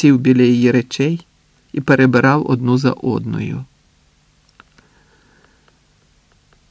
сів біля її речей і перебирав одну за одною.